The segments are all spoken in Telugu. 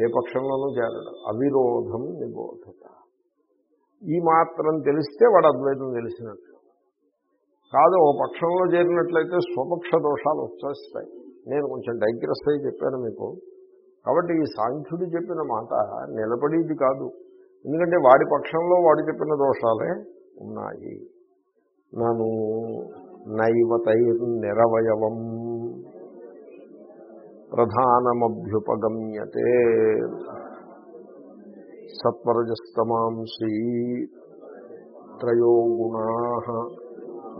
ఏ పక్షంలోనూ చేరడు. అవిరోధం నిబోధత. ఈ మాత్రం తెలిస్తే వాడు అద్వైతం తెలిసినట్లు కాదు ఓ పక్షంలో చేరినట్లయితే స్వపక్ష దోషాలు వచ్చేస్తాయి. నేను కొంచెం డైగ్రెస్ అయి చెప్పాను మీకు. కాబట్టి ఈ సాంఖ్యుడు చెప్పిన మాట నిలబడేది కాదు. ఎందుకంటే వాడి పక్షంలో వాడు చెప్పిన దోషాలే ఉన్నాయి. నను నైవతైర్ నిరవయవం ప్రధానమభ్యుపగమ్యతే సత్వరజస్తమాంసి త్రయో గుణా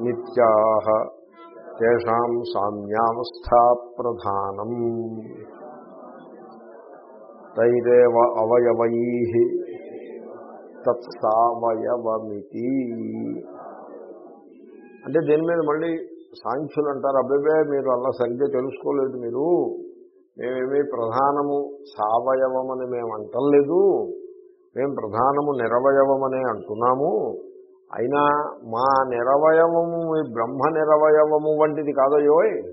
నిత్యా తేషాం సామ్యావస్థా ప్రధానం తైరేవ అవయవై తత్సావయవమితి. అంటే దీని మీద మళ్ళీ సాంఖ్యులు అంటారు అబ్బాయి మీరు అలా సరిగ్గా తెలుసుకోలేదు మీరు. మేమేమీ ప్రధానము సావయవమని మేము అంటలేదు మేము ప్రధానము నిరవయవమనే అంటున్నాము. అయినా మా నిరవయవము మీ బ్రహ్మ నిరవయవము వంటిది కాదయోయ్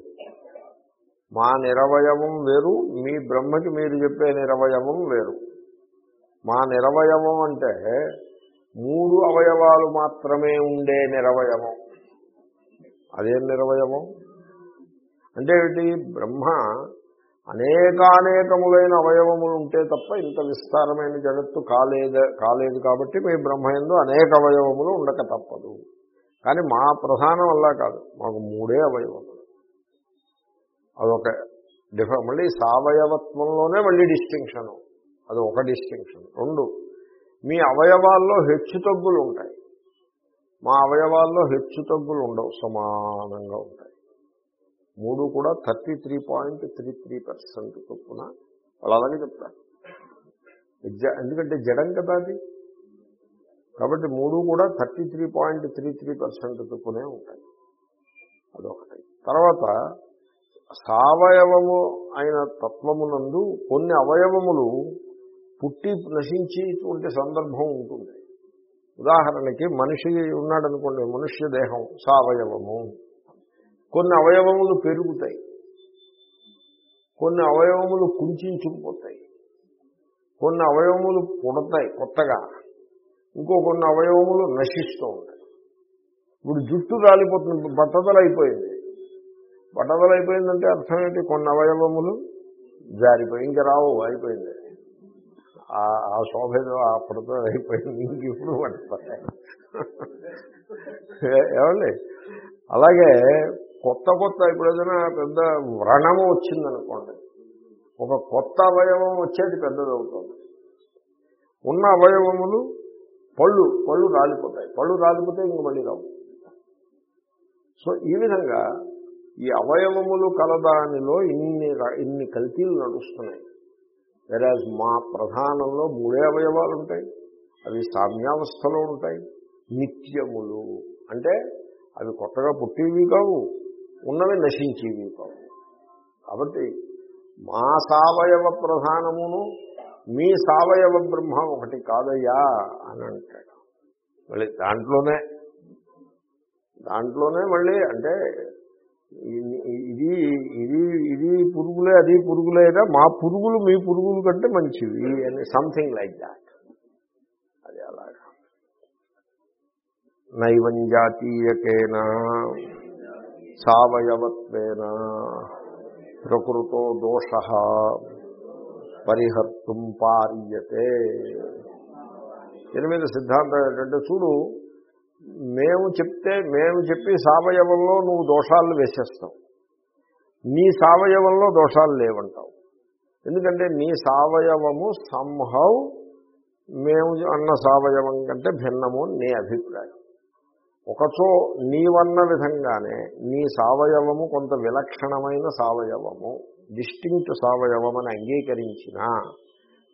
మా నిరవయవం వేరు మీ బ్రహ్మకి మీరు చెప్పే నిరవయవం వేరు. మా నిరవయవం అంటే మూడు అవయవాలు మాత్రమే ఉండే నిరవయవం. అదేం నిరవయవం? అంటే ఏమిటి? బ్రహ్మ అనేకానేకములైన అవయవములు ఉంటే తప్ప ఇంత విస్తారమైన జగత్తు కాలేదు కాలేదు కాబట్టి మీ బ్రహ్మయందు అనేక అవయవములు ఉండక తప్పదు. కానీ మా ప్రధానం అలా కాదు. మాకు మూడే అవయవములు. అదొక డిఫ మళ్ళీ సావయవత్వంలోనే మళ్ళీ డిస్టింక్షను. అది ఒక డిస్టింక్షన్. రెండు మీ అవయవాల్లో హెచ్చు తగ్గులు ఉంటాయి మా అవయవాల్లో హెచ్చు తగ్గులు ఉండవు సమానంగా ఉంటాయి. మూడు కూడా thirty three point three three percent చొప్పున వాళ్ళు అలాగే చెప్తారు. జ- ఎందుకంటే జడం కదా అది. కాబట్టి మూడు కూడా thirty three point three three percent చొప్పునే ఉంటాయి. అదొకటి. తర్వాత సావయవము అయిన తత్వమునందు కొన్ని అవయవములు పుట్టి నశించేటువంటి సందర్భం ఉంటుంది. ఉదాహరణకి మనిషి ఉన్నాడనుకోండి మనుష్య దేహం సావయవము. కొన్ని అవయవములు పెరుగుతాయి. కొన్ని అవయవములు కుంచుకుపోతాయి కొన్ని అవయవములు పుడతాయి కొత్తగా. ఇంకో కొన్ని అవయవములు నశిస్తూ ఉంటాయి. ఇప్పుడు జుట్టు రాలిపోతుంది బట్టదలు అయిపోయింది బట్టదలు అయిపోయిందంటే అర్థం ఏంటి? కొన్ని అవయవములు జారిపోయి ఇంకా రావు అయిపోయింది. ఆ- ఆ శోభ ఏదో ఆ పుడత అయిపోయింది ఇంక ఇప్పుడు పడతాయి ఏమండి? అలాగే కొత్త కొత్త ఇప్పుడు ఏదైనా పెద్ద వ్రణము వచ్చిందనుకోండి. ఒక కొత్త అవయవం వచ్చేది పెద్దదవుతుంది. ఉన్న అవయవములు పళ్ళు పళ్ళు రాలిపోతాయి. పళ్ళు రాలిపోతే ఇంక మళ్ళీ రావు. సో ఈ విధంగా ఈ అవయవములు కలదానిలో ఇన్ని ఇన్ని కల్తీలు నడుస్తున్నాయి. వెరాజ్ మా ప్రధానంలో మూడే అవయవాలు ఉంటాయి అవి సామ్యావస్థలో ఉంటాయి. నిత్యములు. అంటే అవి కొత్తగా పుట్టేవి కావు. ఉన్నవి నశించేవి కావు. కాబట్టి మా సావయవ ప్రధానమును మీ సావయవ బ్రహ్మ ఒకటి కాదయ్యా అని అంటాడు. మళ్ళీ దాంట్లోనే దాంట్లోనే మళ్ళీ అంటే ఇది ఇది ఇది పురుగులే అది పురుగులేదా మా పురుగులు మీ పురుగులు కంటే మంచివి అని సంథింగ్ లైక్ దాట్. అది అలాగా. నైవం జాతీయకేనా? సవయవత్వేన ప్రకృతో దోష పరిహర్తుం పార్యతే. దీని మీద సిద్ధాంతం ఏంటంటే చూడు మేము చెప్తే మేము చెప్పి సావయవంలో నువ్వు దోషాలు వేసేస్తావు. నీ సావయవంలో దోషాలు లేవంటావు. ఎందుకంటే నీ సావయవము సంహౌ మేము అన్న సావయవం కంటే భిన్నము నీ అభిప్రాయం. ఒకచో నీవన్న విధంగానే నీ సావయవము కొంత విలక్షణమైన సావయవము డిస్టింక్ట్ సావయవమని అంగీకరించిన అంగీకరించినా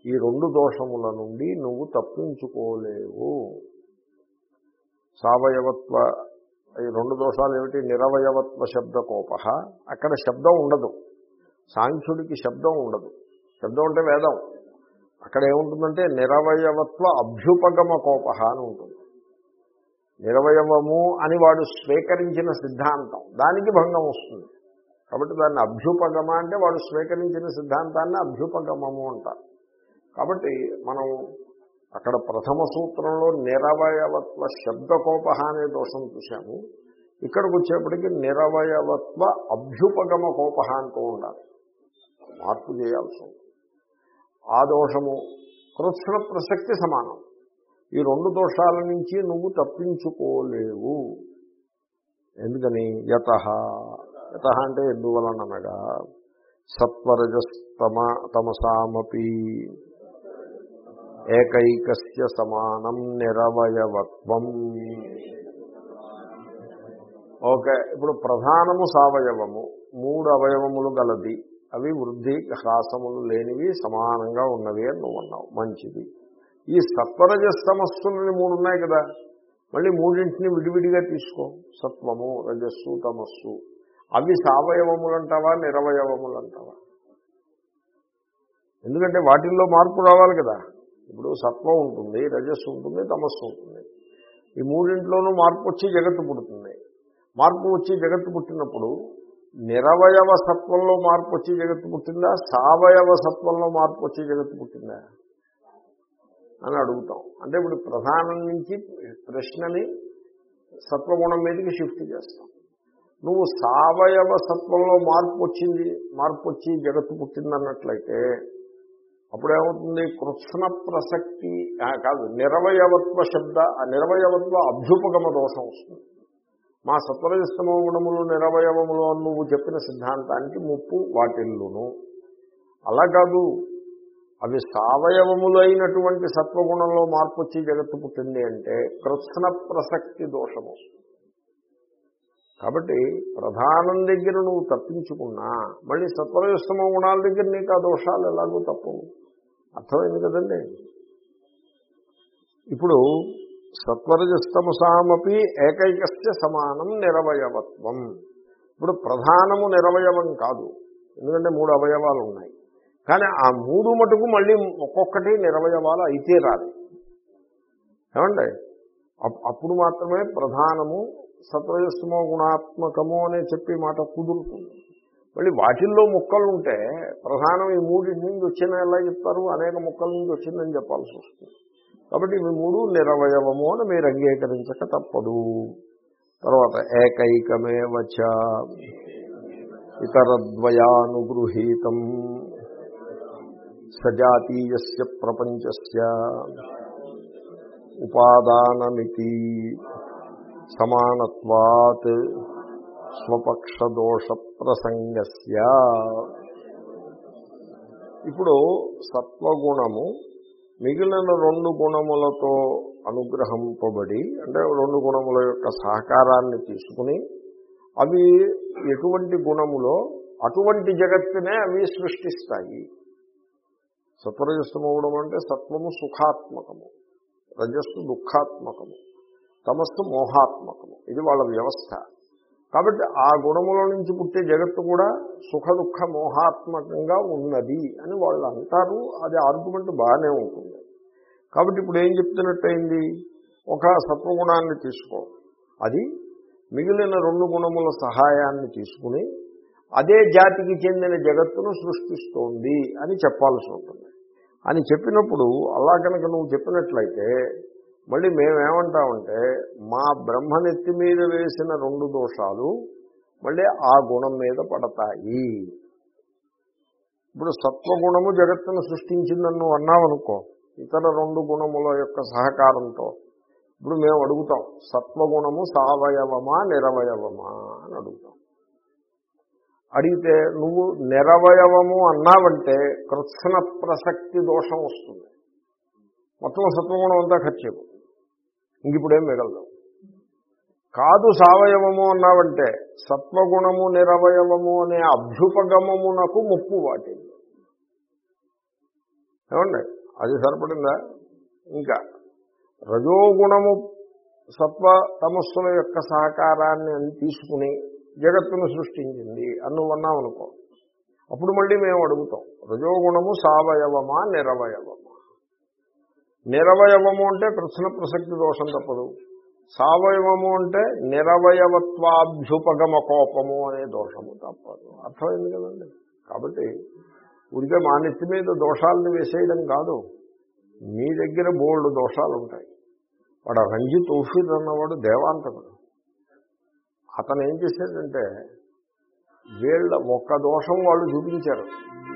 ఈ రెండు దోషముల నుండి నువ్వు తప్పించుకోలేవు. సావయవత్వ ఈ రెండు దోషాలు ఏమిటి? నిరవయవత్వ శబ్దకోప అక్కడ శబ్దం ఉండదు. సాంఖ్యుడికి శబ్దం ఉండదు. శబ్దం అంటే వేదం. అక్కడ ఏముంటుందంటే నిరవయవత్వ అభ్యుపగమ కోప అని ఉంటుంది. నిరవయవము అని వాడు స్వీకరించిన సిద్ధాంతం. దానికి భంగం వస్తుంది. కాబట్టి దాన్ని అభ్యుపగమ అంటే వాడు స్వీకరించిన సిద్ధాంతాన్ని అభ్యుపగమము అంటారు. కాబట్టి మనం అక్కడ ప్రథమ సూత్రంలో నిరవయవత్వ శబ్దకోప అనే దోషం చూశాము. ఇక్కడికి వచ్చేప్పటికి నిరవయవత్వ అభ్యుపగమ కోప అంటూ ఉండాలి. మార్పు చేయాల్సి ఉంది ఆ దోషము కృత్స్న ప్రసక్తి సమానం. ఈ రెండు దోషాల నుంచి నువ్వు తప్పించుకోలేవు. ఎందుకని? యత. యత అంటే ఎందువలనగా సత్వరజస్తమ తమసామపి ఏకైకస్య సమానం నిరవయవత్వం. ఓకే ఇప్పుడు ప్రధానము సవయవము. మూడు అవయవములు గలది. అవి వృద్ధి హ్రాసములు లేనివి సమానంగా ఉన్నవి అని నువ్వు అన్నావు. మంచిది. ఈ సత్వరజస్తమస్సులని మూడు ఉన్నాయి కదా. మళ్ళీ మూడింటిని విడివిడిగా తీసుకో. సత్వము రజస్సు తమస్సు. అవి సవయవములంటావా నిరవయవములంటావా? ఎందుకంటే వాటిల్లో మార్పు రావాలి కదా. ఇప్పుడు సత్వం ఉంటుంది రజస్సు ఉంటుంది తమస్సు ఉంటుంది. ఈ మూడింట్లోనూ మార్పు వచ్చి జగత్తు పుడుతుంది. మార్పు వచ్చి జగత్తు పుట్టినప్పుడు నిరవయవ సత్వంలో మార్పు వచ్చి జగత్తు పుట్టిందా? సావయవ సత్వంలో మార్పు వచ్చి జగత్తు పుట్టిందా? అని అడుగుతాం. అంటే ఇప్పుడు ప్రధానం నుంచి ప్రశ్నని సత్వగుణం మీదకి షిఫ్ట్ చేస్తాం. నువ్వు సావయవ సత్వంలో మార్పు వచ్చింది మార్పు వచ్చి జగత్తు పుట్టిందన్నట్లయితే అప్పుడేమవుతుంది? కృత్స్న ప్రసక్తి కాదు నిరవయవత్వ శబ్ద ఆ నిరవయవత్వ అభ్యుపగమ దోషం వస్తుంది. మా సత్వరజస్తమ గుణములు నిరవయవములు నువ్వు చెప్పిన సిద్ధాంతానికి ముప్పు వాటిల్లును. అలా కాదు అవి సవయవములైనటువంటి సత్వగుణంలో మార్పు వచ్చి జగత్తు పుట్టింది అంటే కృత్స్న ప్రసక్తి దోషము కాబట్టి ప్రధానం దగ్గర నువ్వు తప్పించుకున్నా మళ్ళీ సత్వరజస్తమ గుణాల దగ్గర నీకు ఆ దోషాలు ఎలాగో తప్పవు. అర్థమైంది కదండి? ఇప్పుడు సత్వరజస్తమసామపి ఏకైకస్య సమానం నిరవయవత్వం. ఇప్పుడు ప్రధానము నిరవయవం కాదు. ఎందుకంటే మూడు అవయవాలు ఉన్నాయి. కానీ ఆ మూడు మటుకు మళ్ళీ ఒక్కొక్కటి నిరవయవాలు అయితే రాదు. ఏమండి? అప్- అప్పుడు మాత్రమే ప్రధానము సత్వజస్తమో గుణాత్మకము అనే చెప్పి మాట కుదురుతుంది. మళ్ళీ వాటిల్లో ముక్కలు ఉంటే ప్రధానం ఈ మూడింటి నుంచి వచ్చిన ఎలా చెప్తారు? అనేక ముక్కల నుంచి వచ్చిందని చెప్పాల్సి వస్తుంది. కాబట్టి ఇవి మూడు నిరవయవము అని మీరు అంగీకరించక తప్పదు. తర్వాత ఏకైకమే వచ్చ ఇతరద్వయానుగృహీతం. సజాతీయస్య ప్రపంచస్య. ఉపాదానమితి సమానత్వాత్ స్వపక్షదోష ప్రసంగస్య ఇప్పుడు సత్వగుణము మిగిలిన రెండు గుణములతో అనుగ్రహింపబడి అంటే రెండు గుణముల యొక్క సహకారాన్ని తీసుకుని అవి ఎటువంటి గుణములో అటువంటి జగత్తునే అవి సృష్టిస్తాయి. సత్వరజస్తమవడం అంటే సత్వము సుఖాత్మకము. రజస్సు దుఃఖాత్మకము. తమస్సు మోహాత్మకము. ఇది వాళ్ళ వ్యవస్థ. కాబట్టి ఆ గుణముల నుంచి పుట్టే జగత్తు కూడా సుఖ దుఃఖ మోహాత్మకంగా ఉన్నది అని వాళ్ళు అంటారు. అది ఆర్గ్యుమెంట్ బాగానే ఉంటుంది. కాబట్టి ఇప్పుడు ఏం చెప్తున్నట్టయింది? ఒక సత్వగుణాన్ని తీసుకో. అది మిగిలిన రెండు గుణముల సహాయాన్ని తీసుకుని అదే జాతికి చెందిన జగత్తును సృష్టిస్తోంది అని చెప్పాల్సి ఉంటుంది. అని చెప్పినప్పుడు అలా కనుక నువ్వు చెప్పినట్లయితే మళ్ళీ మేమేమంటామంటే మా బ్రహ్మనెత్తి మీద వేసిన రెండు దోషాలు మళ్ళీ ఆ గుణం మీద పడతాయి. ఇప్పుడు సత్వగుణము జగత్తును సృష్టించిందని నువ్వు అన్నావనుకో ఇతర రెండు గుణముల యొక్క సహకారంతో. ఇప్పుడు మేము అడుగుతాం సత్వగుణము సావయవమా నిరవయవమా అని అడుగుతాం. అడిగితే నువ్వు నిరవయవము అన్నావంటే కృత్స్న ప్రసక్తి దోషం వస్తుంది. మొత్తం సత్వగుణం అంతా ఖర్చు ఇంక ఇప్పుడేం మిగలదు. కాదు సావయవము అన్నావంటే సత్వగుణము నిరవయవము అనే అభ్యుపగమమునకు ముప్పు వాటింది ఏమండి? అది సరిపడిందా? ఇంకా రజోగుణము సత్వ తమస్సుల యొక్క సహకారాన్ని తీసుకుని జగత్తును సృష్టించింది అని నువ్వు అన్నావు అనుకో. అప్పుడు మళ్ళీ మేము అడుగుతాం రజోగుణము సావయవమా నిరవయవమా? నిరవయవము అంటే ప్రశ్న ప్రసక్తి దోషం తప్పదు. సావయవము అంటే నిరవయవత్వాభ్యుపగమ కోపము అనే దోషము తప్పదు. అర్థమైంది కదండి? కాబట్టి ఉడికే మా నెత్తి మీద దోషాలను వేసేయడం కాదు. మీ దగ్గర బోల్డ్ దోషాలు ఉంటాయి వాడు రంజిత్ ఓఫీర్ అన్నవాడు దేవాంతకుడు. అతను ఏం చేశాడంటే వీళ్ళ ఒక్క దోషం వాళ్ళు చూపించారు.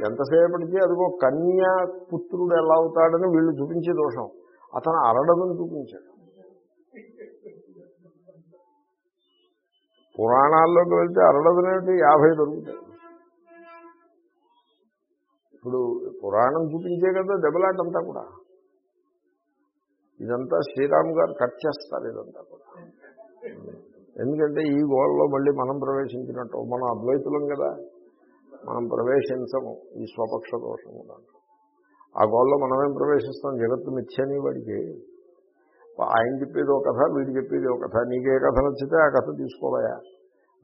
ఎంతసేపటికి అదిగో కన్యా పుత్రుడు ఎలా అవుతాడని వీళ్ళు చూపించే దోషం. అతను అరడదని చూపించాడు. పురాణాల్లోకి వెళ్తే అరడదనేది యాభై దొరుకుతాయి. ఇప్పుడు పురాణం చూపించే కదా దెబ్బలాటంతా కూడా. ఇదంతా శ్రీరామ్ గారు కట్ చేస్తారు ఇదంతా కూడా. ఎందుకంటే ఈ గోడలో మళ్ళీ మనం ప్రవేశించినట్టు మనం అద్వైతులం కదా. మనం ప్రవేశించము ఈ స్వపక్ష దోషము దాంట్లో ఆ గోడలో మనమేం ప్రవేశిస్తాం? జగత్తు మిథ్యని వాడికి. ఆయన చెప్పేది ఒక కథ వీడు చెప్పేది ఒక కథ. నీకే కథ నచ్చితే ఆ కథ తీసుకోవాలయా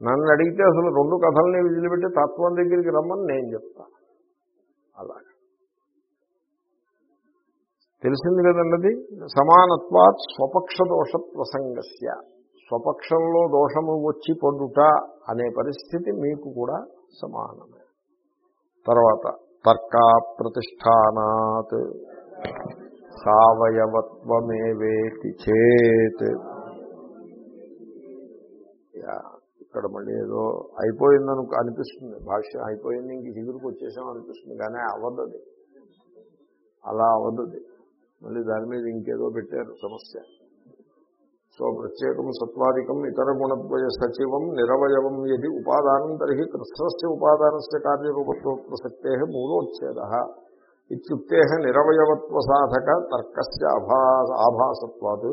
నన్ను అడిగితే అసలు రెండు కథల్ని విదిలిపెట్టి తత్వం దగ్గరికి రమ్మని నేను చెప్తా. అలా తెలిసింది కదన్నది సమానత్వాత్ స్వపక్ష దోష ప్రసంగస్య. స్వపక్షంలో దోషము వచ్చి పొందుట అనే పరిస్థితి మీకు కూడా సమానమే. తర్వాత తర్కా ప్రతిష్టానాత్ సవయవత్వమేవేతి చేత్. యా, ఇక్కడ మళ్ళీ ఏదో అయిపోయిందను అనిపిస్తుంది భాష్యం అయిపోయింది ఇంక చిగురుకు వచ్చేసాం అనిపిస్తుంది కానీ అవ్వదు అలా అవ్వదు మళ్ళీ దాని మీద ఇంకేదో పెట్టారు సమస్య. సో ప్రత్యేకం సత్వాదికం ఇతర గుణద్వయ సచివం నిరవయవం యది ఉపాదానం తర్హి కృష్ణస్య ఉపాదానస్ కార్యరూపత్వ ప్రసక్తే మూలోచ్ఛేద ఇుక్తే నిరవయవత్వ సాధక తర్కస్ ఆభా ఆభాసత్వాత్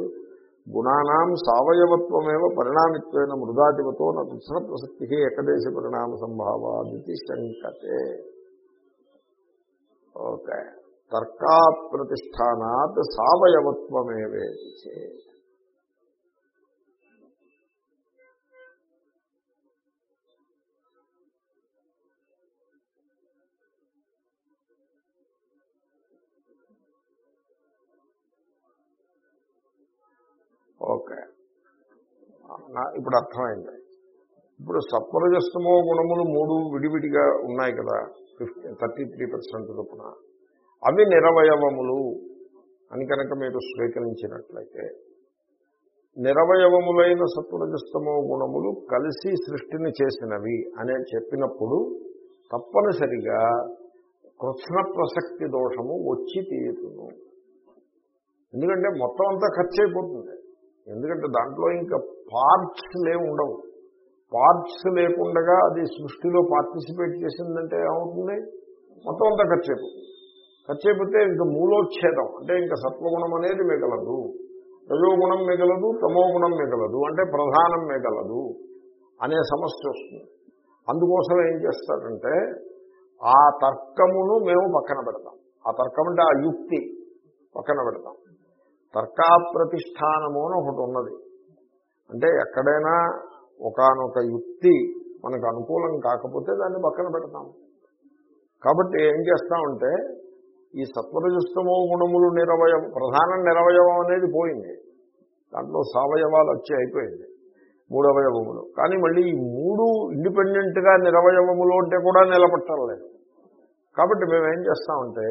గుణానాం సవయవత్వమేవ పరిణామిత్వేన మృదాదివతో నా ప్రసక్తి ఏకదేశ పరిణామ సంభావాదితి శంకతే. ఓకే. తర్కా ప్రతిష్టానాత్ సవయవత్వమేవేది చేత్. ఓకే. నా- ఇప్పుడు అర్థమైంది. ఇప్పుడు సత్వరజస్తమో గుణములు మూడు విడివిడిగా ఉన్నాయి కదా ఫిఫ్టీ థర్టీ త్రీ పర్సెంట్ చొప్పున. అవి నిరవయవములు అని కనుక మీరు స్వీకరించినట్లయితే నిరవయవములైన సత్వరజస్తమో గుణములు కలిసి సృష్టిని చేసినవి అనే చెప్పినప్పుడు తప్పనిసరిగా కృష్ణ ప్రసక్తి దోషము వచ్చి తీరును ఎందుకంటే మొత్తం అంతా ఖర్చు అయిపోతుంది. ఎందుకంటే దాంట్లో ఇంకా పార్ట్స్ లేవు ఉండవు. పార్ట్స్ లేకుండా అది సృష్టిలో పార్టిసిపేట్ చేసిందంటే ఏమవుతుంది? మొత్తం అంతా ఖర్చు అయిపోతుంది ఖర్చు అయిపోతే ఇంకా మూలోచ్ఛేదం అంటే ఇంకా సత్వగుణం అనేది మిగలదు. రజోగుణం మిగలదు తమోగుణం మిగలదు అంటే ప్రధానం మిగలదు అనే సమస్య వస్తుంది. అందుకోసం ఏం చేస్తారంటే ఆ తర్కమును మేము పక్కన పెడతాం. ఆ తర్కం అంటే ఆ యుక్తి పక్కన పెడతాం. తర్కాప్రతిష్టానము అని ఒకటి ఉన్నది. అంటే ఎక్కడైనా ఒకానొక యుక్తి మనకు అనుకూలం కాకపోతే దాన్ని పక్కన పెడతాం. కాబట్టి ఏం చేస్తామంటే ఈ సత్వరజస్తమో గుణములు నిరవయవం ప్రధాన నిరవయవం అనేది పోయింది. దాంట్లో సవయవాలు వచ్చి అయిపోయింది మూడవయవములు. కానీ మళ్ళీ ఈ మూడు ఇండిపెండెంట్గా నిరవయవములు అంటే కూడా నిలబట్టలేదు కాబట్టి మేమేం చేస్తామంటే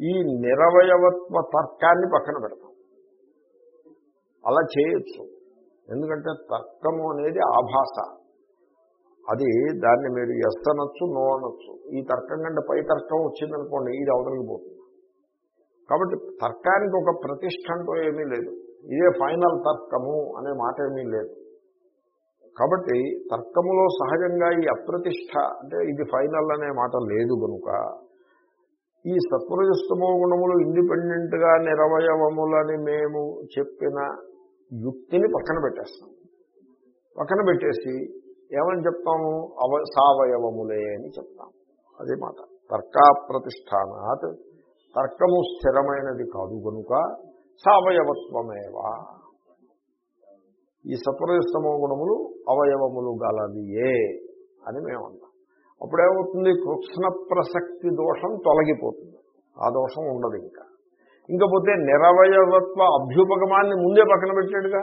ఈ నిరవయవత్వ తర్కాన్ని పక్కన పెడతాం. అలా చేయొచ్చు. ఎందుకంటే తర్కము అనేది ఆభాష అది దాన్ని మీరు ఎస్ అనొచ్చు నో అనొచ్చు. ఈ తర్కం కంటే పై తర్కం వచ్చిందనుకోండి ఇది అవతలికి పోతుంది కాబట్టి తర్కానికి ఒక ప్రతిష్ట అంటూ ఏమీ లేదు. ఇదే ఫైనల్ తర్కము అనే మాట ఏమీ లేదు. కాబట్టి తర్కములో సహజంగా ఈ అప్రతిష్ట అంటే ఇది ఫైనల్ అనే మాట లేదు కనుక ఈ సత్వరజస్తమో గుణములు ఇండిపెండెంట్గా నిరవయవములని మేము చెప్పిన యుక్తిని పక్కన పెట్టేస్తాం. పక్కన పెట్టేసి ఏమని చెప్తాము? అవ సావయవములే అని చెప్తాం. అదే మాట. తర్కా ప్రతిష్టానాత్ తర్కము స్థిరమైనది కాదు కనుక సావయవత్వమేవా? ఈ సత్వరజస్తమో గుణములు అవయవములు గలవియే అని మేము అంటాం అప్పుడేమవుతుంది? కృష్ణ ప్రసక్తి దోషం తొలగిపోతుంది. ఆ దోషం ఉండదు ఇంకా. ఇంకపోతే నిరవయవత్వ అభ్యుపగమాన్ని ముందే పక్కన పెట్టాడుగా.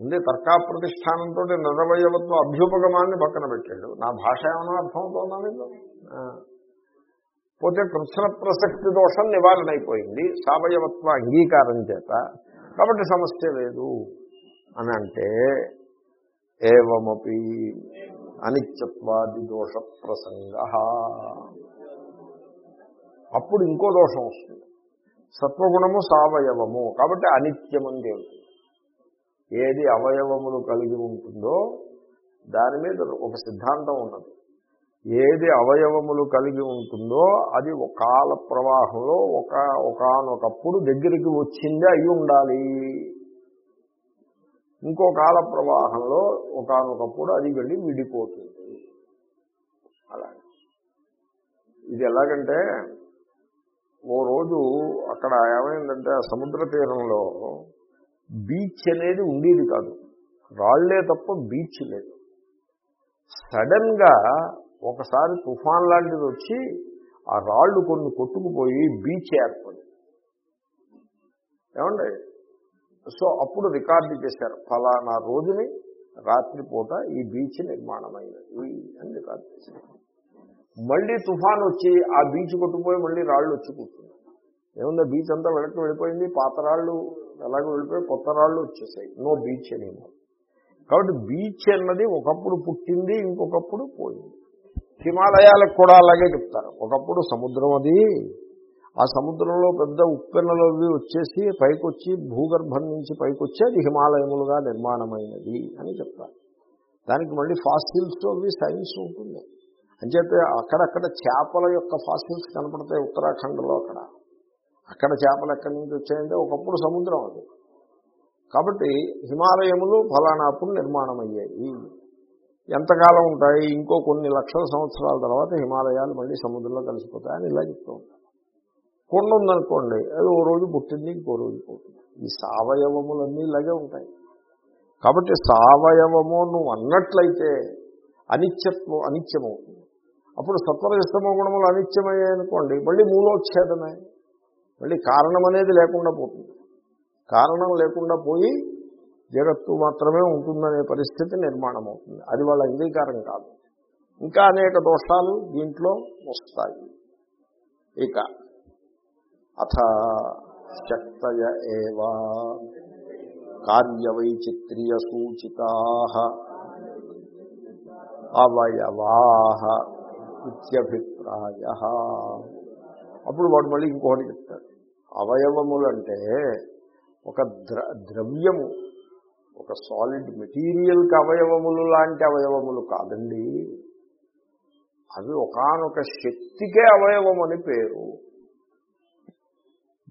ముందే తర్కా ప్రతిష్టానంతో నిరవయవత్వ అభ్యుపగమాన్ని పక్కన పెట్టాడు. నా భాష ఏమైనా అర్థమవుతుందా మీకు? పోతే కృష్ణ ప్రసక్తి దోషం నివారణ అయిపోయింది సావయవత్వ అంగీకారం చేత. కాబట్టి సమస్య లేదు. అని అంటే ఏవమపి అనిత్యత్వాది దోష ప్రసంగ అప్పుడు ఇంకో దోషం వస్తుంది. సత్వగుణము సావయవము. కాబట్టి అనిత్యం అని తేలుతుంది ఏది అవయవములు కలిగి ఉంటుందో దాని మీద ఒక సిద్ధాంతం ఉన్నది. ఏది అవయవములు కలిగి ఉంటుందో అది ఒక కాల ప్రవాహంలో ఒక ఒకనొకప్పుడు దగ్గరికి వచ్చిందే అయి ఉండాలి. ఇంకో కాల ప్రవాహంలో ఒకనొకప్పుడు అది వెళ్ళి విడిపోతుంది. అలా ఇది ఎలాగంటే ఓ రోజు అక్కడ ఏమైందంటే ఆ సముద్ర తీరంలో బీచ్ అనేది ఉండేది కాదు. రాళ్ళే తప్ప బీచ్ లేదు. సడన్గా ఒకసారి తుఫాన్ లాంటిది వచ్చి ఆ రాళ్ళు కొన్ని కొట్టుకుపోయి బీచ్ ఏర్పడి ఏమండి? సో అప్పుడు రికార్డు చేశారు. ఫలానా రోజుని రాత్రిపూట ఈ బీచ్ నిర్మాణమైనది అని రికార్డు చేశారు. మళ్ళీ తుఫాన్ వచ్చి ఆ బీచ్ కొట్టుకుపోయి మళ్ళీ రాళ్ళు వచ్చి కూర్చున్నాయి. ఏముందా బీచ్ అంతా వెనక్కి వెళ్ళిపోయింది పాత రాళ్ళు ఎలాగో వెళ్ళిపోయి కొత్త రాళ్ళు వచ్చేసాయి. నో బీచ్ అనేమో కాబట్టి బీచ్ అన్నది ఒకప్పుడు పుట్టింది ఇంకొకప్పుడు పోయింది. హిమాలయాలకు కూడా అలాగే చెప్తారు. ఒకప్పుడు సముద్రం అది. ఆ సముద్రంలో పెద్ద ఉప్పెన్నలు అవి వచ్చేసి పైకొచ్చి భూగర్భం నుంచి పైకొచ్చి అది హిమాలయములుగా నిర్మాణమైనది అని చెప్తారు. దానికి మళ్ళీ ఫాసిల్స్ అవి సైన్స్ ఉంటుంది. అంచేతే అక్కడక్కడ చేపల యొక్క ఫాసిల్స్ కనపడతాయి ఉత్తరాఖండ్లో అక్కడ. అక్కడ చేపలు ఎక్కడి నుంచి వచ్చాయంటే ఒకప్పుడు సముద్రం అది. కాబట్టి హిమాలయములు ఫలానాప్పుడు నిర్మాణం అయ్యాయి ఎంతకాలం ఉంటాయి? ఇంకో కొన్ని లక్షల సంవత్సరాల తర్వాత హిమాలయాలు మళ్ళీ సముద్రంలో కలిసిపోతాయని ఇలా చెప్తూ ఉంటారు. కొండ ఉందనుకోండి అది ఓ రోజు పుట్టింది ఇంకో రోజు పోతుంది. ఈ సవయవములన్నీ ఇలాగే ఉంటాయి. కాబట్టి సవయవము నువ్వు అన్నట్లయితే అనిత్యత్వం అనిత్యమవుతుంది. అప్పుడు సత్వరజస్తమ గుణములు అనిత్యమయ్యాయనుకోండి మళ్ళీ మూలోచ్ఛేదమే. మళ్ళీ కారణం అనేది లేకుండా పోతుంది. కారణం లేకుండా పోయి జగత్తు మాత్రమే ఉంటుందనే పరిస్థితి నిర్మాణం అవుతుంది అది వాళ్ళ అంగీకారం కాదు. ఇంకా అనేక దోషాలు దీంట్లో వస్తాయి. ఇక అథ శక్తయ ఏవా కార్యవైచిత్ర్య సూచితా అవయవాహ ఇత్యభిప్రాయ అప్పుడు వాడు మళ్ళీ ఇంకొకటి చెప్తాడు. అవయవములంటే ఒక ద్ర ద్రవ్యము ఒక సాలిడ్ మెటీరియల్కి అవయవములు లాంటి అవయవములు కాదండి. అవి ఒకనొక శక్తికే అవయవం అని పేరు.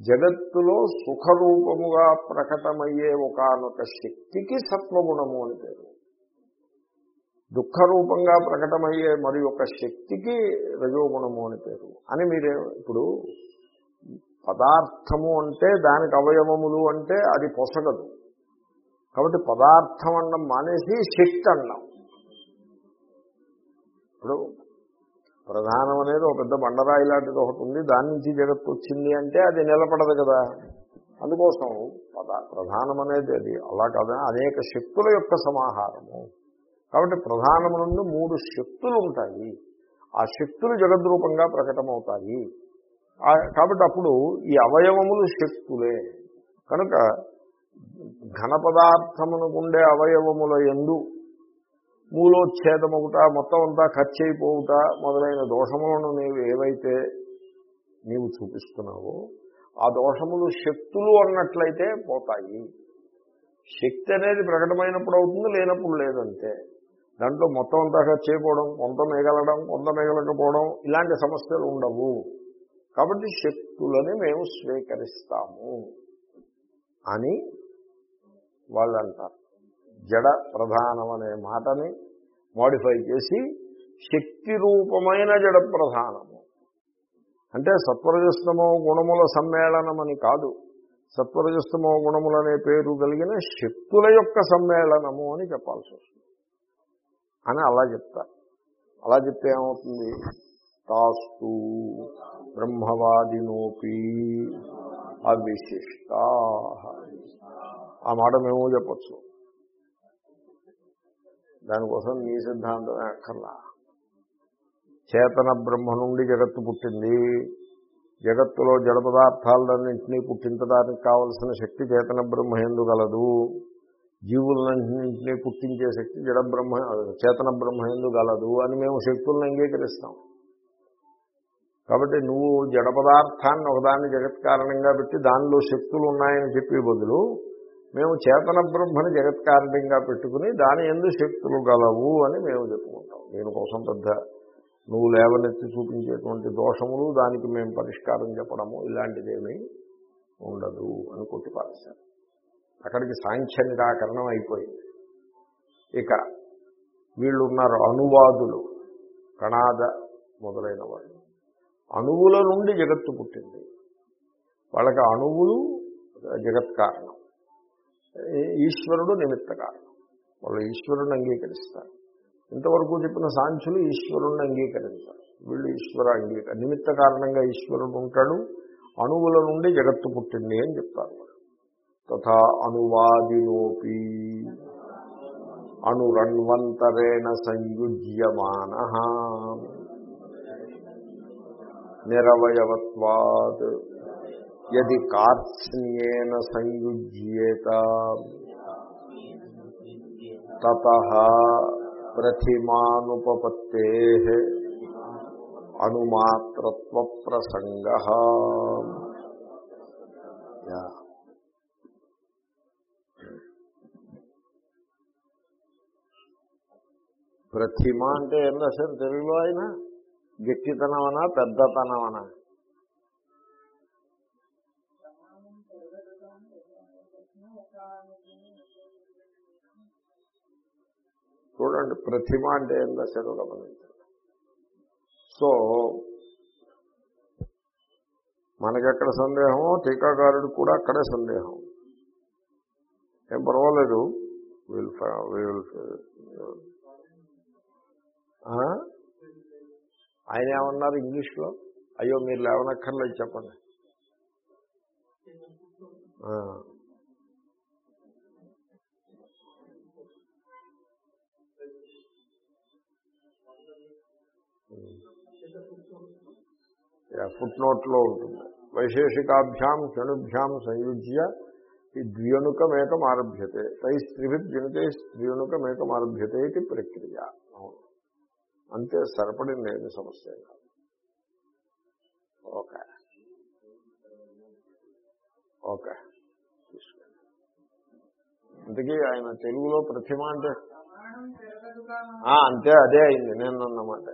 జగత్తులో సుఖరూపముగా ప్రకటమయ్యే ఒకనొక శక్తికి సత్వగుణము అని పేరు. దుఃఖరూపంగా ప్రకటమయ్యే మరి ఒక శక్తికి రజోగుణము అని పేరు. అని మీరే ఇప్పుడు పదార్థము అంటే దానికి అవయవములు అంటే అది పొసగదు. కాబట్టి పదార్థం అన్నం మానేసి శక్తి అన్నం. ఇప్పుడు ప్రధానం అనేది ఒక పెద్ద బండరాయి లాంటిది ఒకటి ఉంది. దాని నుంచి జగత్తు వచ్చింది అంటే అది నిలబడదు కదా. అందుకోసం పద ప్రధానం అనేది అది. అలా కాదని అనేక శక్తుల యొక్క సమాహారము. కాబట్టి ప్రధానము నుండి మూడు శక్తులు ఉంటాయి ఆ శక్తులు జగద్రూపంగా ప్రకటమవుతాయి. కాబట్టి అప్పుడు ఈ అవయవములు శక్తులే. కనుక ఘన పదార్థమునకుండే అవయవముల ఎందు మూలోచ్ఛేదమవుట మొత్తం అంతా ఖర్చు అయిపోవుట మొదలైన దోషములను నీవు ఏవైతే నీవు చూపిస్తున్నావో ఆ దోషములు శక్తులు అన్నట్లయితే పోతాయి. శక్తి అనేది ప్రకటమైనప్పుడు అవుతుంది లేనప్పుడు లేదంటే దాంట్లో మొత్తం అంతా ఖర్చు అయిపోవడం కొంత మిగలడం కొంత మిగలకపోవడం ఇలాంటి సమస్యలు ఉండవు. కాబట్టి శక్తులని మేము స్వీకరిస్తాము అని వాళ్ళు అంటారు జడ ప్రధానం అనే మాటని మోడిఫై చేసి శక్తి రూపమైన జడ ప్రధానము. అంటే సత్వరజస్తమో గుణముల సమ్మేళనమని కాదు. సత్వరజస్తమో గుణములనే పేరు కలిగిన శక్తుల యొక్క సమ్మేళనము అని చెప్పాల్సి వస్తుంది. అని అలా చెప్తారు అలా చెప్తే ఏమవుతుంది? తాస్తు బ్రహ్మవాదినోపి అవిశిష్ట. ఆ మాట మేము చెప్పచ్చు. దానికోసం మీ సిద్ధాంతమే అక్కర్లా చేతన బ్రహ్మ నుండి జగత్తు పుట్టింది. జగత్తులో జడ పదార్థాలన్నింటినీ పుట్టించడానికి కావలసిన శక్తి చేతన బ్రహ్మ ఎందుగలదు జీవులన్నింటినీ పుట్టించే శక్తి జడబ్రహ్మ చేతన బ్రహ్మ ఎందు గలదు అని మేము శక్తులను అంగీకరిస్తాం. కాబట్టి నువ్వు జడ పదార్థాన్ని ఒకదాన్ని జగత్ కారణంగా పెట్టి దానిలో శక్తులు ఉన్నాయని చెప్పే బదులు మేము చేతన బ్రహ్మని జగత్ కారణంగా పెట్టుకుని దాని ఎందు శక్తులు గలవు అని మేము చెప్పుకుంటాం. దీనికోసం పెద్ద నువ్వు లేవనెత్తి చూపించేటువంటి దోషములు దానికి మేము పరిష్కారం చెప్పడము ఇలాంటిదేమీ ఉండదు అని కొట్టిపారేశారు. అక్కడికి సాంఖ్య నిరాకరణం అయిపోయింది. ఇక వీళ్ళున్నారు అనువాదులు కణాద మొదలైన వాళ్ళు. అణువుల నుండి జగత్తు పుట్టింది. వాళ్ళకి అణువులు జగత్ కారణం. ఈశ్వరుడు నిమిత్త కారణం. వాళ్ళు ఈశ్వరుని అంగీకరిస్తారు. ఇంతవరకు చెప్పిన సాంఖ్యులు ఈశ్వరుణ్ణి అంగీకరించారు. వీళ్ళు ఈశ్వర అంగీక నిమిత్త కారణంగా ఈశ్వరుడు ఉంటాడు. అణువుల నుండి జగత్తు పుట్టింది అని చెప్తారు తథా అనువాదినోపి అణురన్వంతరేణ సంయుజ్యమాన నిరవయవత్వాత్ యది కార్త్స్న్యేన సంయుజ్యేత తత ప్రతిమానుపపత్తే అణుమాత్రత్వ ప్రసంగ ప్రతిమ అంటే ఏం రాశారు తెలుగులో ఆయన? గట్టితనమనా పెద్దతనమనా? చూడండి ప్రతిమ అంటే ఏం రాశారో గమనించండి సో మనకెక్కడ సందేహమో టీకాకారుడు కూడా అక్కడే సందేహం. ఏం పర్వాలేదు. విల్ విల్ ఆయన ఏమన్నారు ఇంగ్లీష్లో? అయ్యో మీరు లేవనక్కర్లేదు చెప్పండి. ఫుట్ నోట్లో ఉంటుంది. వైశేషికాభ్యాం క్షణుభ్యాం సంయుజ్య ఈ ద్వ్యణుకమేకం ఆరభ్యతే. తై స్త్రిభిర్జనితే ఆరభ్యతే ఇది ప్రక్రియ. అంతే సరిపడి ఏమి సమస్య ఓకే. ఓకే. అందుకే ఆయన తెలుగులో ప్రతిమ అంటే అంతే అదే అయింది. నేను అన్నమాట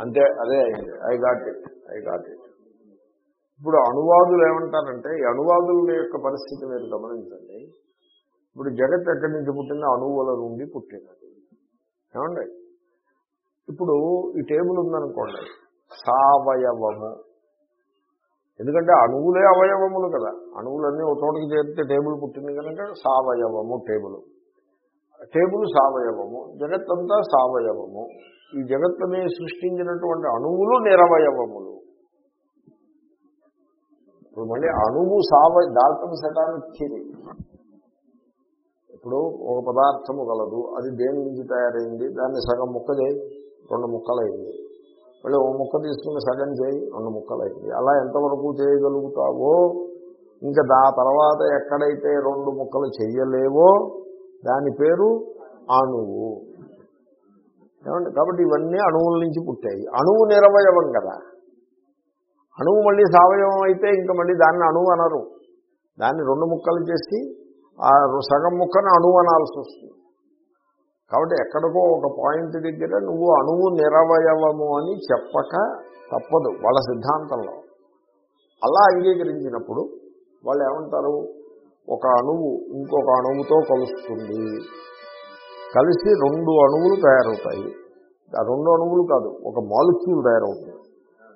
అంతే అదే అయింది. I got it I got it ఇప్పుడు అనువాదులు ఏమంటారంటే ఈ అనువాదుల యొక్క పరిస్థితి మీరు గమనించండి. ఇప్పుడు జగత్ ఎక్కడి నుంచి పుట్టిందో అణువుల నుండి పుట్టినది ఏమండి? ఇప్పుడు ఈ టేబుల్ ఉందనుకోండి. సావయవము. ఎందుకంటే అణువులే అవయవములు కదా. అణువులన్నీ ఒక చోటకి చేరితే టేబుల్ పుట్టింది కనుక సావయవము టేబుల్. టేబుల్ సావయవము. జగత్తంతా సావయవము. ఈ జగత్తుని సృష్టించినటువంటి అణువులు నిరవయవములు. ఇప్పుడు మళ్ళీ అణువు సావ డాల్టన్ సెటానిక్ థిరీ ఇప్పుడు ఒక పదార్థము గలదు. అది దేని నుంచి తయారైంది? దాన్ని సగం ముక్కదే. రెండు ముక్కలైంది. మళ్ళీ ఓ ముక్క తీసుకుని సగం చేయి రెండు ముక్కలైంది. అలా ఎంతవరకు చేయగలుగుతావో ఇంకా దా తర్వాత ఎక్కడైతే రెండు ముక్కలు చెయ్యలేవో దాని పేరు అణువు. ఏమండి? కాబట్టి ఇవన్నీ అణువుల నుంచి పుట్టాయి. అణువు నిరవయవం కదా. అణువు మళ్ళీ సవయవం అయితే ఇంకా మళ్ళీ దాన్ని అణువు అనరు. దాన్ని రెండు ముక్కలు చేసి ఆ సగం ముక్కను అణువు అనాల్సి వస్తుంది. కాబట్టి ఎక్కడికో ఒక పాయింట్ దగ్గర నువ్వు అణువు నిరవయవము అని చెప్పక తప్పదు వాళ్ళ సిద్ధాంతంలో. అలా అంగీకరించినప్పుడు వాళ్ళు ఏమంటారు? ఒక అణువు ఇంకొక అణువుతో కలుస్తుంది. కలిసి రెండు అణువులు తయారవుతాయి. ఆ రెండు అణువులు కాదు ఒక మాలిక్యూల్ తయారవుతుంది.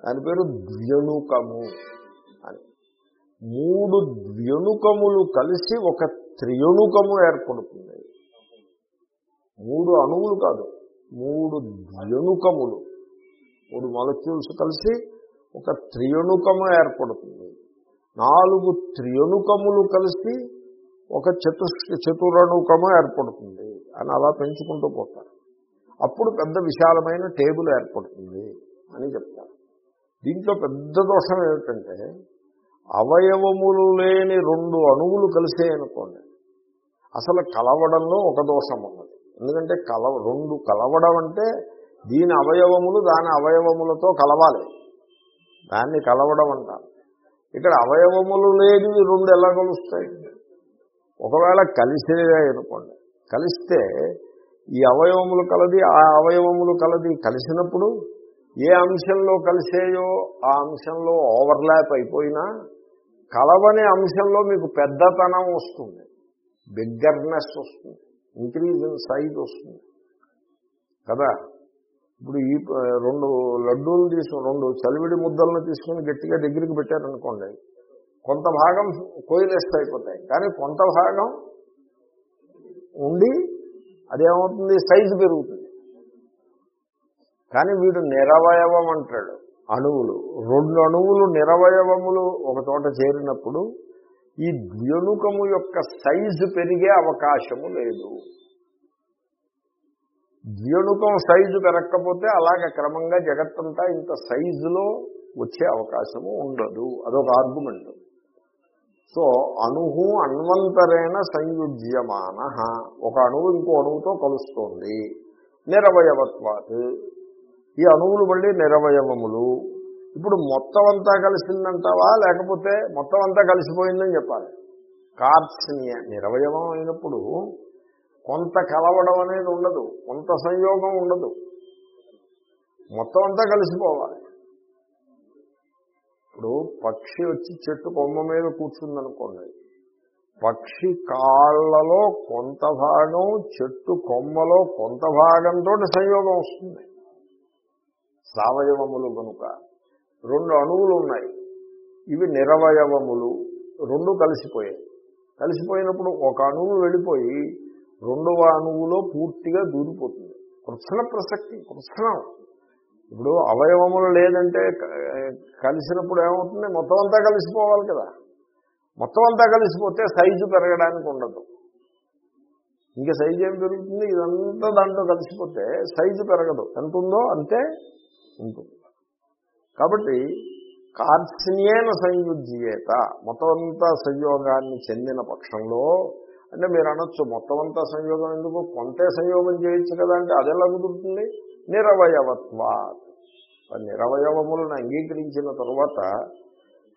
దాని పేరు ద్వ్యణుకము అని. మూడు ద్వ్యణుకములు కలిసి ఒక త్రియణుకము ఏర్పడుతుంది. మూడు అణువులు కాదు మూడు ద్వ్యణుకములు మూడు మాలిక్యూల్స్ కలిసి ఒక త్రియణుకము ఏర్పడుతుంది. నాలుగు త్రియణుకములు కలిసి ఒక చతుష్ చతురణుకము ఏర్పడుతుంది అని అలా పెంచుకుంటూ పోతారు. అప్పుడు పెద్ద విశాలమైన టేబుల్ ఏర్పడుతుంది అని చెప్తారు. దీంట్లో పెద్ద దోషం ఏమిటంటే అవయవములు లేని రెండు అణువులు కలిసే అనుకోండి అసలు కలవడంలో ఒక దోషం ఉన్నది. ఎందుకంటే కలవ రెండు కలవడం అంటే దీని అవయవములు దాని అవయవములతో కలవాలి. దాన్ని కలవడం అంటారు ఇక్కడ అవయవములు లేనివి రెండు ఎలా కలుస్తాయి? ఒకవేళ కలిసే అనుకోండి. కలిస్తే ఈ అవయవములు కలది ఆ అవయవములు కలది కలిసినప్పుడు ఏ అంశంలో కలిసేయో ఆ అంశంలో ఓవర్లాప్ అయిపోయినా కలవని అంశంలో మీకు పెద్దతనం వస్తుంది. బిగ్గర్నెస్ వస్తుంది. ఇంక్రీజ్ ఇన్ సైజ్ వస్తుంది. కదా? ఇప్పుడు ఈ రెండు లడ్డూలు తీసుకుని రెండు చలివిడి ముద్దలను తీసుకుని గట్టిగా దగ్గరికి పెట్టారనుకోండి కొంత భాగం కోయిలెస్ట్ అయిపోతాయి. కానీ కొంత భాగం ఉండి అదేమవుతుంది? సైజు పెరుగుతుంది. కానీ వీడు నిరవయవం అంటాడు. అణువులు రెండు అణువులు నిరవయవములు ఒక చోట చేరినప్పుడు ఈ ద్వ్యణుకము యొక్క సైజు పెరిగే అవకాశము లేదు. ద్వ్యణుకం సైజు పెరగకపోతే అలాగ క్రమంగా జగత్తంతా ఇంత సైజులో వచ్చే అవకాశము ఉండదు. అదొక ఆర్గ్యుమెంట్ సో అణువు అన్వంతరేణ సంయుజ్యమాన. ఒక అణువు ఇంకో అణువుతో కలుస్తోంది. నిరవయవత్వాత్. ఈ అణువులు మళ్ళీ నిరవయవములు. ఇప్పుడు మొత్తం అంతా కలిసిందంటావా? లేకపోతే మొత్తం అంతా కలిసిపోయిందని చెప్పాలి. కార్త్స్నియ నిరవయవం అయినప్పుడు కొంత కలవడం అనేది ఉండదు కొంత సంయోగం ఉండదు. మొత్తం అంతా కలిసిపోవాలి. ఇప్పుడు పక్షి వచ్చి చెట్టు కొమ్మ మీద కూర్చుందనుకోండి. పక్షి కాళ్ళలో కొంత భాగం చెట్టు కొమ్మలో కొంత భాగంతో సంయోగం వస్తుంది. సవయవములు కనుక రెండు అణువులు ఉన్నాయి. ఇవి నిరవయవములు. రెండు కలిసిపోయాయి. కలిసిపోయినప్పుడు ఒక అణువు వెళ్ళిపోయి రెండవ అణువులో పూర్తిగా దూరిపోతుంది. కృత్సన ప్రసక్తి కృత్సనం. ఇప్పుడు అవయవములు లేదంటే కలిసినప్పుడు ఏమవుతుంది? మొత్తం అంతా కలిసిపోవాలి కదా. మొత్తం అంతా కలిసిపోతే సైజు పెరగడానికి ఉండదు. ఇంకా సైజు ఏం పెరుగుతుంది? ఇదంతా దాంట్లో కలిసిపోతే సైజు పెరగదు. ఎంత ఉందో అంతే ఉంటుంది. కాబట్టి కార్త్స్నియేన సంయుజ్యేత మొత్తం అంతా సంయోగాన్ని చెందిన పక్షంలో అంటే మీరు అనొచ్చు మొత్తం అంతా సంయోగం ఎందుకు? కొంతే సంయోగం చేయొచ్చు కదా అంటే అదెలా కుదురుతుంది? నిరవయవత్వా నిరవయవములను అంగీకరించిన తరువాత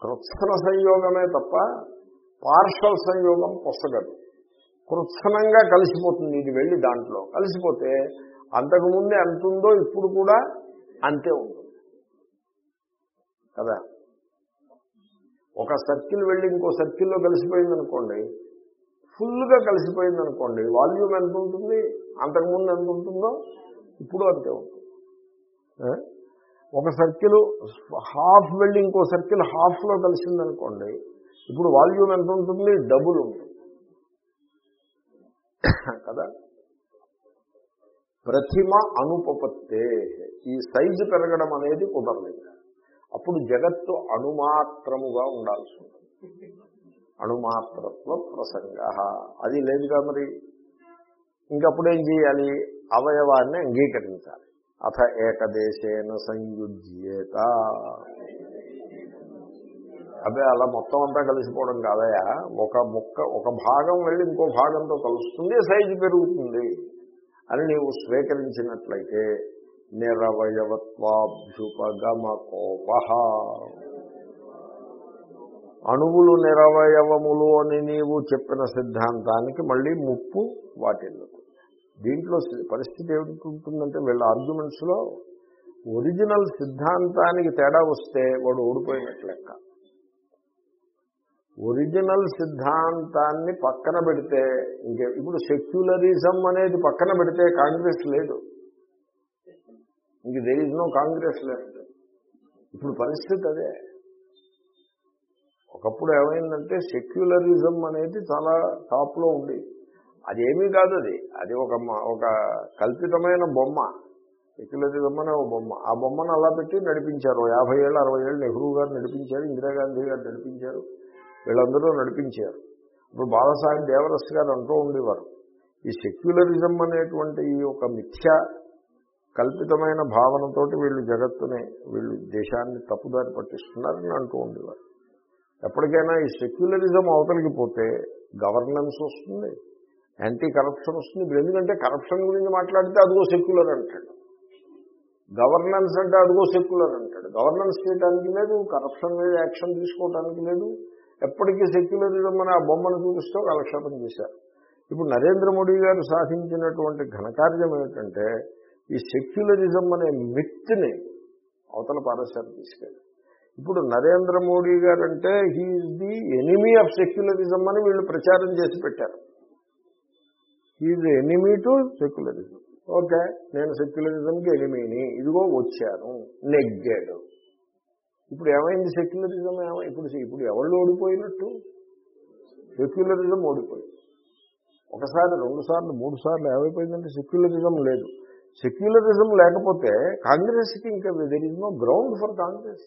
కృత్సన సంయోగమే తప్ప పార్షల్ సంయోగం పొసగదు. కృత్సనంగా కలిసిపోతుంది ఇది వెళ్ళి దాంట్లో. కలిసిపోతే అంతకుముందే ఎంత ఉందో ఇప్పుడు కూడా అంతే ఉంటుంది కదా? ఒక సర్కిల్ వెళ్ళి ఇంకో సర్కిల్లో కలిసిపోయింది అనుకోండి ఫుల్గా కలిసిపోయిందనుకోండి వాల్యూమ్ ఎంత ఉంటుంది అంతకుముందు ఎంత ఉంటుందో ఇప్పుడు అంతే ఉంటుంది. ఒక సర్కిల్ హాఫ్ వెళ్ళి ఇంకో సర్కిల్ హాఫ్లో కలిసిందనుకోండి ఇప్పుడు వాల్యూమ్ ఎంత ఉంటుంది డబుల్ ఉంటుంది. కదా? ప్రతిమ అనుపపత్తే ఈ సైజు పెరగడం అనేది కుదరలేదు. అప్పుడు జగత్తు అణుమాత్రముగా ఉండాల్సి ఉంటుంది. అణుమాత్రత్వ ప్రసంగ. అది లేదుగా మరి? ఇంకప్పుడు ఏం చేయాలి? అవయవాన్ని అంగీకరించాలి. అథ ఏకదేశేన సంయుజ్యేత. అదే అలా మొత్తం అంతా కలిసిపోవడం కాదయా? ఒక ముక్క ఒక భాగం వెళ్ళి ఇంకో భాగంతో కలుస్తుంది సైజు పెరుగుతుంది అని నీవు స్వీకరించినట్లయితే నిరవయవత్వాభ్యుపగమకోప. అణువులు నిరవయవములు అని నీవు చెప్పిన సిద్ధాంతానికి మళ్ళీ ముప్పు వాటిల్లుతుంది. దీంట్లో పరిస్థితి ఏమిటి వీళ్ళ ఆర్గ్యుమెంట్స్లో ఒరిజినల్ సిద్ధాంతానికి తేడా వస్తే వాడు ఓడిపోయినట్లు లెక్క. ఒరిజినల్ సిద్ధాంతాన్ని పక్కన పెడితే ఇంకే ఇప్పుడు సెక్యులరిజం అనేది పక్కన పెడితే కాంగ్రెస్ లేదు. ఇంక there is no Congress left ఇప్పుడు పరిస్థితి అదే. ఒకప్పుడు ఏమైందంటే సెక్యులరిజం అనేది చాలా టాప్లో ఉంది. అదేమీ కాదు అది. అది ఒక ఒక కల్పితమైన బొమ్మ. సెక్యులరిజం అనే ఒక బొమ్మ. ఆ బొమ్మను అలా పెట్టి నడిపించారు. యాభై ఏళ్ళు అరవై ఏళ్ళు నెహ్రూ గారు నడిపించారు ఇందిరాగాంధీ గారు నడిపించారు వీళ్ళందరూ నడిపించారు. ఇప్పుడు బాలసాహెబ్ దేవరస్ గారు అంటూ ఉండేవారు. ఈ సెక్యులరిజం అనేటువంటి ఈ ఒక మిథ్య కల్పితమైన భావనతోటి వీళ్ళు జగత్తుని వీళ్ళు దేశాన్ని తప్పుదారి పట్టిస్తున్నారని అంటూ ఉండేవారు. ఎప్పటికైనా ఈ సెక్యులరిజం అవతలికి పోతే గవర్నెన్స్ వస్తుంది యాంటీ కరప్షన్ వస్తుంది. ఇప్పుడు ఎందుకంటే కరప్షన్ గురించి మాట్లాడితే అదిగో సెక్యులర్ అంటాడు. గవర్నెన్స్ అంటే అదిగో సెక్యులర్ అంటాడు. గవర్నెన్స్ చేయడానికి లేదు కరప్షన్ మీద యాక్షన్ తీసుకోవడానికి లేదు. ఎప్పటికీ సెక్యులరిజం అని ఆ బొమ్మను చూపిస్తూ కాలక్షేపం చేశారు. ఇప్పుడు నరేంద్ర మోడీ గారు సాధించినటువంటి ఘనకార్యం ఏమిటంటే ఈ సెక్యులరిజం అనే మిత్ని అవతల పారశారు తీసుకెళ్ళి ఇప్పుడు నరేంద్ర మోడీ గారు అంటే he is the enemy of secularism అని వీళ్ళు ప్రచారం చేసి పెట్టారు. He enemy to secularism okay నేను సెక్యులరిజంకి ఎనిమీని ఇదిగో వచ్చాను. నెగ్గాడు ఇప్పుడు ఏమైంది సెక్యులరిజం ఏమై ఇప్పుడు ఇప్పుడు ఎవళ్ళు ఓడిపోయినట్టు? సెక్యులరిజం ఓడిపోయింది. ఒకసారి రెండు సార్లు మూడు సార్లు ఏమైపోయిందంటే సెక్యులరిజం లేదు. సెక్యులరిజం లేకపోతే కాంగ్రెస్కి ఇంకా there is no ground for Congress.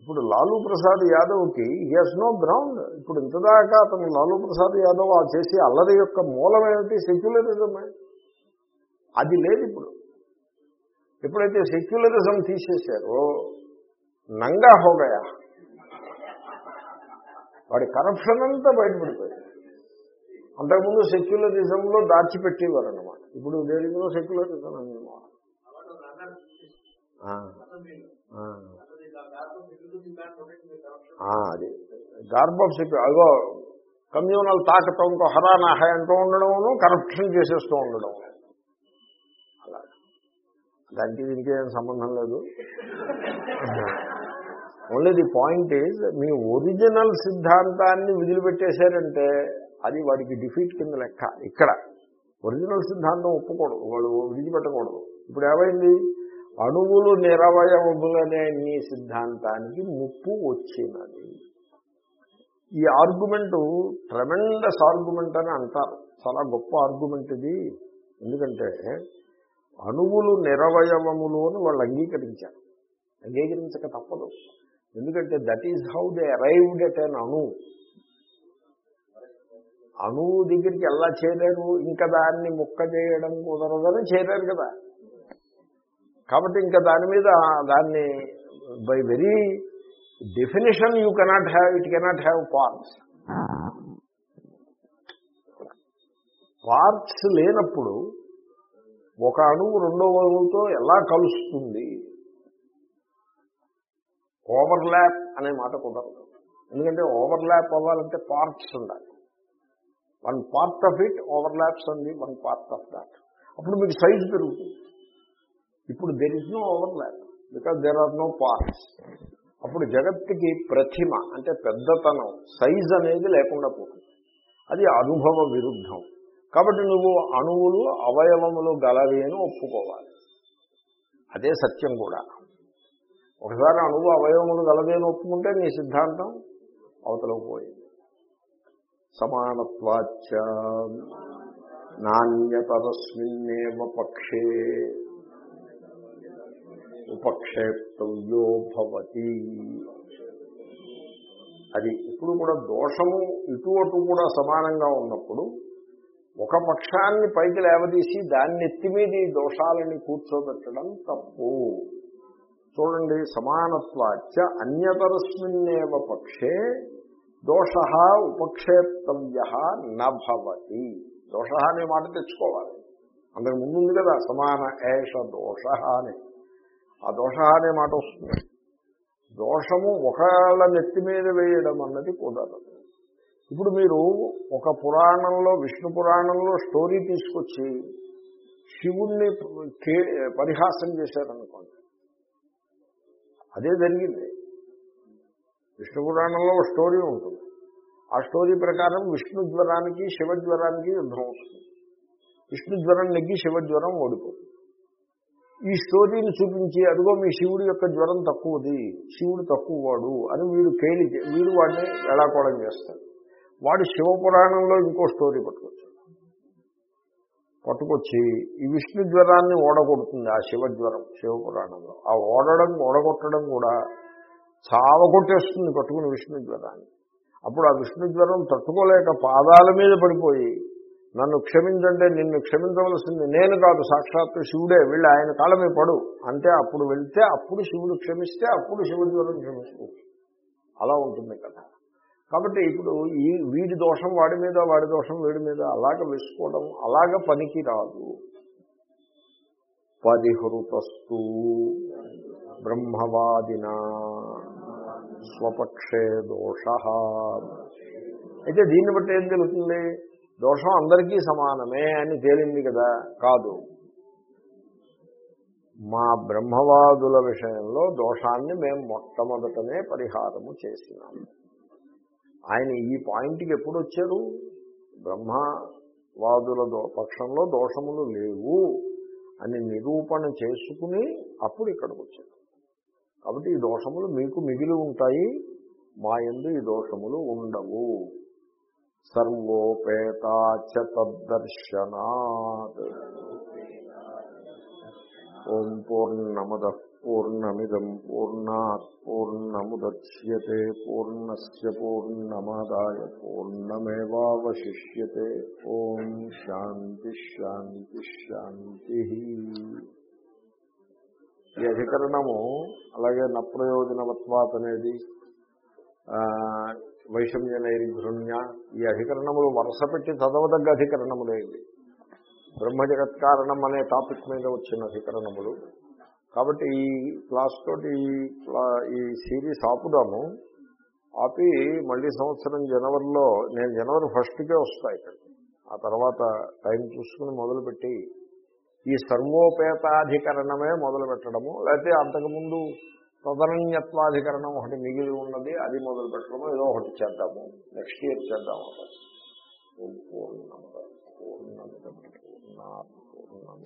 ఇప్పుడు లాలూ ప్రసాద్ యాదవ్కి ఎస్ నో గ్రౌండ్ ఇప్పుడు ఇంతదాకా అతను లాలూ ప్రసాద్ యాదవ్ ఆ చేసే అల్లరి యొక్క మూలం ఏమిటి? సెక్యులరిజమే. అది లేదు ఇప్పుడు. ఎప్పుడైతే సెక్యులరిజం తీసేశారో నంగా హోగయా. వాడి కరప్షన్ అంతా బయటపడిపోయింది. అంతకుముందు సెక్యులరిజంలో దాచిపెట్టేవారు అనమాట ఇప్పుడు దేనిలో సెక్యులరిజం అన్నమాట అది. గార్బ్ ఆఫ్ సెక్యూ అదో కమ్యూనల్ తాకటంతో హరానాహ అంటూ ఉండడము కరప్షన్ చేసేస్తూ ఉండడం. అలా. దానికి దీనికి ఏం సంబంధం లేదు. ఓన్లీ ది పాయింట్ ఈజ్ మీ ఒరిజినల్ సిద్ధాంతాన్ని విదిలిపెట్టేశారంటే అది వాడికి డిఫీట్ కింద లెక్క. ఇక్కడ. ఒరిజినల్ సిద్ధాంతం ఒప్పుకోడు. వాడు విడిచిపెట్టకూడదు. ఇప్పుడు ఏమైంది? అణువులు నిరవయవములనే నీ సిద్ధాంతానికి ముప్పు వచ్చినది. ఈ ఆర్గ్యుమెంటు ట్రమెండస్ ఆర్గ్యుమెంట్ అని అంటారు. చాలా గొప్ప ఆర్గ్యుమెంట్ ఇది. ఎందుకంటే అణువులు నిరవయవములు అని వాళ్ళు అంగీకరించారు. అంగీకరించక తప్పదు. ఎందుకంటే that is how they arrived at an అణు అణువు దగ్గరికి ఎలా చేరారు ఇంకా దాన్ని ముక్క చేయడం కుదరదని చేరారు కదా. కాబట్టి ఇంకా దాని మీద దాన్ని by very definition you cannot have it cannot have parts. Parts లేనప్పుడు ఒక అణువు రెండో అణువుతో ఎలా కలుస్తుంది? ఓవర్లాప్ అనే మాట కుదరదు. ఎందుకంటే ఓవర్లాప్ అవ్వాలంటే పార్ట్స్ ఉండాలి. One part of it overlaps అంది వన్ పార్ట్ ఆఫ్ దాట్. అప్పుడు మీకు సైజ్ పెరుగుతుంది. ఇప్పుడు there is no overlap because there are no parts అప్పుడు జగత్తుకి ప్రతిమ అంటే పెద్దతనం సైజ్ అనేది లేకుండా పోతుంది. అది అనుభవ విరుద్ధం. కాబట్టి నువ్వు అణువులు అవయవములు గలవి అని ఒప్పుకోవాలి. అదే సత్యం కూడా. ఒకసారి అణువు అవయవములు గలవి అని ఒప్పుకుంటే నీ సిద్ధాంతం అవతలకు పోయింది. సమానత్వాచ నాణ్యతరస్మిన్నేవ పక్షే. ఉపక్షేప్తవ్యో భవతి. అది ఇప్పుడు కూడా దోషము ఇటు అటు కూడా సమానంగా ఉన్నప్పుడు ఒక పక్షాన్ని పైకి లేవదీసి దాన్ని ఎత్తిమీది దోషాలని కూర్చోబెట్టడం తప్పు. చూడండి సమానత్వాచ అన్యతరస్మిన్నేవ పక్షే దోష ఉపక్షేప్తవ్య నభవతి. దోష అనే మాట తెచ్చుకోవాలి. అంతకు ముందు ఉంది కదా సమాన ఏష దోష అని. ఆ దోష అనే మాట వస్తుంది. దోషము ఒకళ్ళ నెత్తి మీద వేయడం అన్నది కుదరదు. ఇప్పుడు మీరు ఒక పురాణంలో విష్ణు పురాణంలో స్టోరీ తీసుకొచ్చి శివుణ్ణి పరిహాసం చేశారనుకోండి. అదే జరిగింది. విష్ణు పురాణంలో స్టోరీ ఉంటుంది. ఆ స్టోరీ ప్రకారం విష్ణు జ్వరానికి శివజ్వరానికి యుద్ధం వస్తుంది. విష్ణు జ్వరం నెగ్గి శివజ్వరం ఓడిపోతుంది. ఈ స్టోరీని చూపించి అదిగో మీ శివుడి యొక్క జ్వరం తక్కువది శివుడు తక్కువ వాడు అని వీడు కేలి వీడు వాడిని వేళాకోళం చేస్తాడు. వాడు శివపురాణంలో ఇంకో స్టోరీ పట్టుకొచ్చాడు. పట్టుకొచ్చి ఈ విష్ణు జ్వరాన్ని ఓడగొడుతుంది ఆ శివజ్వరం శివపురాణంలో. ఆ ఓడడం ఓడగొట్టడం కూడా చావగొట్టేస్తుంది పట్టుకుని విష్ణు జ్వరాన్ని. అప్పుడు ఆ విష్ణు జ్వరం తట్టుకోలేక పాదాల మీద పడిపోయి నన్ను క్షమించంటే నిన్ను క్షమించవలసింది నేను కాదు సాక్షాత్తు శివుడే వెళ్ళి ఆయన కాలమే పడు. అంటే అప్పుడు వెళ్తే అప్పుడు శివుడు క్షమిస్తే అప్పుడు శివుడి జ్వరం క్షమించుకోవచ్చు అలా ఉంటుంది కదా. కాబట్టి ఇప్పుడు ఈ వీడి దోషం వాడి మీద వాడి దోషం వీడి మీద అలాగ వేసుకోవడం అలాగ పనికి రాదు. పరిహృతస్తు బ్రహ్మవాదినా స్వపక్షే దోష. అయితే దీన్ని బట్టి ఏం తెలుస్తుంది? దోషం అందరికీ సమానమే అని తేలింది కదా? కాదు. మా బ్రహ్మవాదుల విషయంలో దోషాన్ని మేము మొట్టమొదటనే పరిహారము చేసినాం. ఆయన ఈ పాయింట్కి ఎప్పుడు వచ్చారు బ్రహ్మవాదుల దో పక్షంలో దోషములు లేవు అని నిరూపణ చేసుకుని అప్పుడు ఇక్కడికి వచ్చారు కాబట్టి ఈ దోషములు మీకు మిగిలి ఉంటాయి. మా ఎందు ఈ దోషములు ఉండవు. సర్వోపేతాచతద్దర్శనాత్ ఓం పూర్ణమద పూర్ణమిదం పూర్ణాత్ పూర్ణముద్యతే పూర్ణస్ పూర్ణమాదాయ పూర్ణమేవాశిష్యే ఓం శాంతి శాంతి శాంతి. ఈ అధికరణము అలాగే నప్రయోజనవత్వాత్ అనేది వైషమ్య నైర్ఘృణ్య ఈ అధికరణములు వరుస పెట్టి చదవదగ్గ అధికరణములే ఇవి. బ్రహ్మజగత్కారణం అనే టాపిక్ మీద వచ్చిన అధికరణములు. కాబట్టి ఈ క్లాస్ తోటి ఈ సిరీస్ ఆపుదాము. ఆపి మళ్ళీ సంవత్సరం జనవరిలో నేను జనవరి ఫస్ట్కే వస్తాయి ఇక్కడ ఆ తర్వాత టైం చూసుకుని మొదలుపెట్టి ఈ సర్వోపేతాధికరణమే మొదలు పెట్టడము లేకపోతే అంతకుముందు తదనన్యత్వాధికరణం ఒకటి మిగిలి ఉన్నది అది మొదలు పెట్టడము ఏదో ఒకటి చేద్దాము నెక్స్ట్ ఇయర్ చేద్దాము పూర్ణం పూర్ణం పూర్ణం